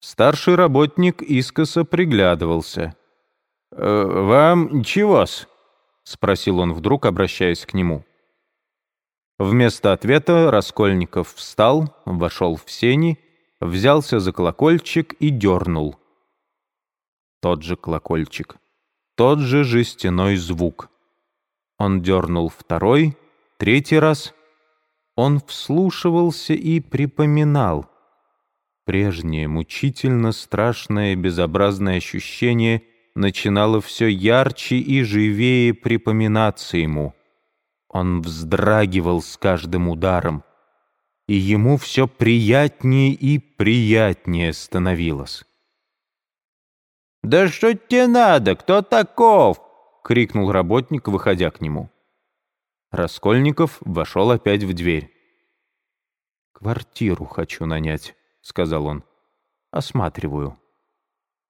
Старший работник искоса приглядывался. «Э, «Вам чего-с?» — спросил он вдруг, обращаясь к нему. Вместо ответа Раскольников встал, вошел в сени, взялся за колокольчик и дернул. Тот же колокольчик, тот же жестяной звук. Он дернул второй, третий раз. Он вслушивался и припоминал. Прежнее мучительно страшное безобразное ощущение начинало все ярче и живее припоминаться ему. Он вздрагивал с каждым ударом, и ему все приятнее и приятнее становилось. «Да что тебе надо? Кто таков?» — крикнул работник, выходя к нему. Раскольников вошел опять в дверь. «Квартиру хочу нанять», — сказал он. «Осматриваю».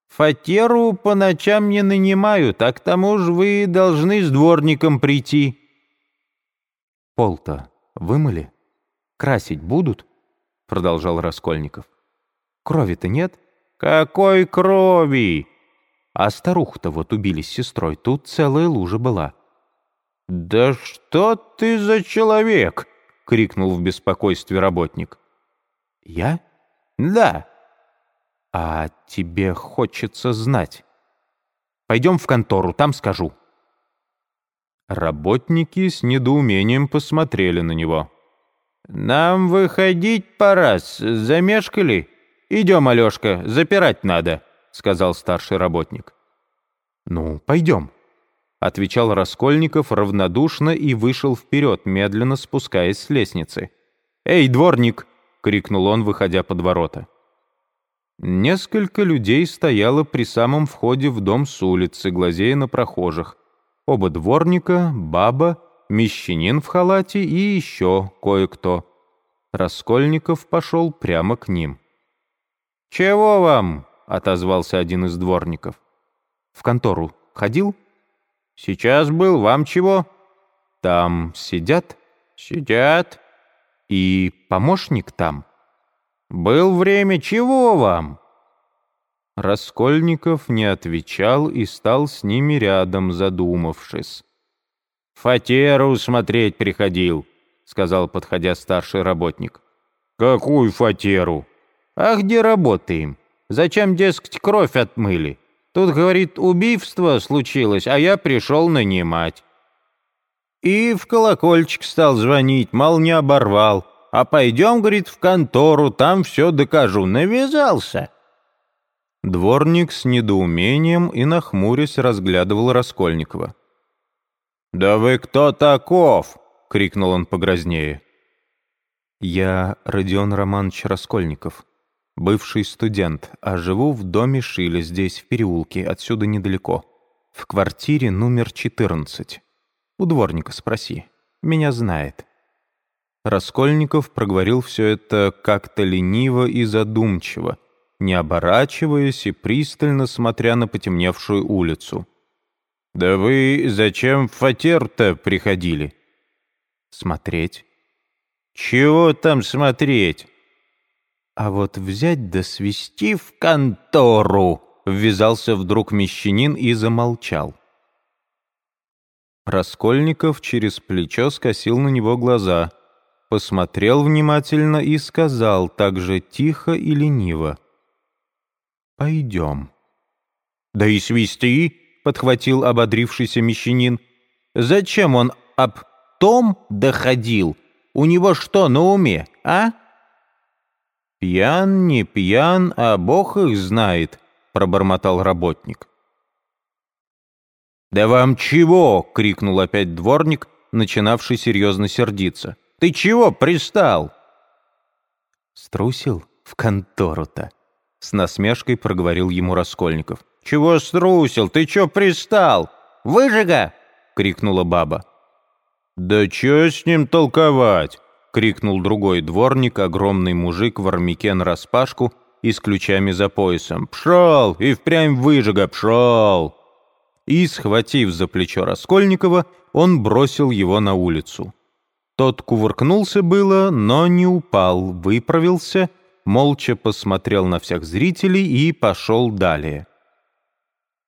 «Фатеру по ночам не нанимают, а к тому же вы должны с дворником прийти». «Пол-то вымыли? Красить будут?» — продолжал Раскольников. «Крови-то нет?» «Какой крови?» А старуху-то вот убили с сестрой, тут целая лужа была. «Да что ты за человек?» — крикнул в беспокойстве работник. «Я?» «Да». «А тебе хочется знать. Пойдем в контору, там скажу». Работники с недоумением посмотрели на него. «Нам выходить пора, замешкали. Идем, Алешка, запирать надо» сказал старший работник. «Ну, пойдем», — отвечал Раскольников равнодушно и вышел вперед, медленно спускаясь с лестницы. «Эй, дворник!» — крикнул он, выходя под ворота. Несколько людей стояло при самом входе в дом с улицы, глазея на прохожих. Оба дворника, баба, мещанин в халате и еще кое-кто. Раскольников пошел прямо к ним. «Чего вам?» — отозвался один из дворников. «В контору ходил?» «Сейчас был. Вам чего?» «Там сидят?» «Сидят». «И помощник там?» «Был время. Чего вам?» Раскольников не отвечал и стал с ними рядом, задумавшись. «Фатеру смотреть приходил», — сказал, подходя старший работник. «Какую фатеру?» «А где работаем?» Зачем, дескать, кровь отмыли? Тут, говорит, убийство случилось, а я пришел нанимать. И в колокольчик стал звонить, мол, не оборвал. А пойдем, говорит, в контору, там все докажу. Навязался. Дворник с недоумением и нахмурясь разглядывал Раскольникова. «Да вы кто таков?» — крикнул он погрознее. «Я Родион Романович Раскольников», Бывший студент, а живу в доме Шиля, здесь, в переулке, отсюда недалеко. В квартире номер 14. У дворника спроси. Меня знает. Раскольников проговорил все это как-то лениво и задумчиво, не оборачиваясь и пристально смотря на потемневшую улицу. «Да вы зачем в фатер-то приходили?» «Смотреть». «Чего там смотреть?» А вот взять да свести в контору, ввязался вдруг мещанин и замолчал. Раскольников через плечо скосил на него глаза, посмотрел внимательно и сказал так же тихо и лениво. «Пойдем». «Да и свести», — подхватил ободрившийся мещанин. «Зачем он об том доходил? У него что на уме, а?» «Пьян, не пьян, а Бог их знает», — пробормотал работник. «Да вам чего?» — крикнул опять дворник, начинавший серьезно сердиться. «Ты чего пристал?» «Струсил в контору-то», — с насмешкой проговорил ему Раскольников. «Чего струсил? Ты чё пристал? Выжига!» — крикнула баба. «Да чё с ним толковать? крикнул другой дворник, огромный мужик в армяке нараспашку и с ключами за поясом. «Пшел! И впрямь выжига! Пшел!» И, схватив за плечо Раскольникова, он бросил его на улицу. Тот кувыркнулся было, но не упал, выправился молча посмотрел на всех зрителей и пошел далее.